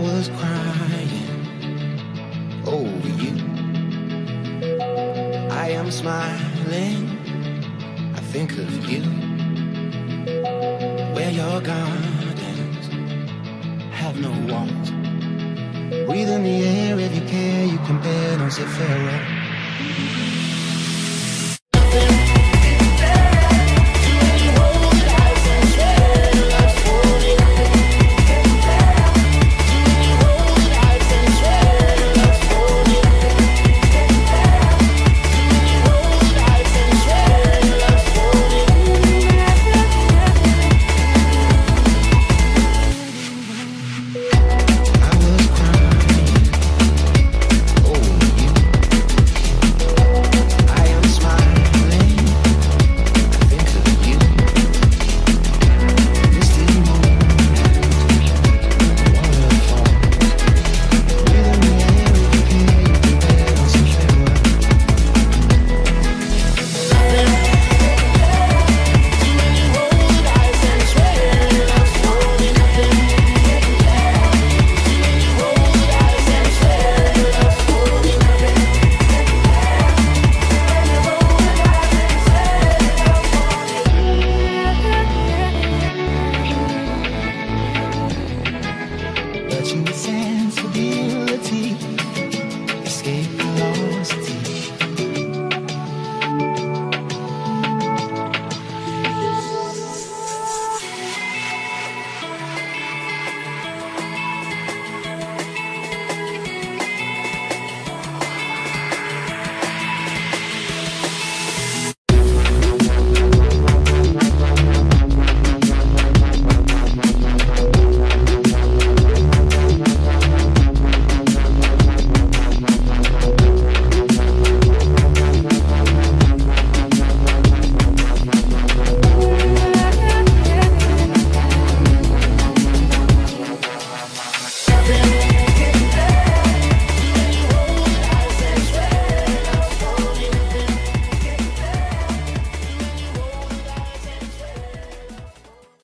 was crying over you. I am smiling, I think of you. Where your gardens have no walls. Breathe in the air if you care, you can bear, don't farewell. what the were.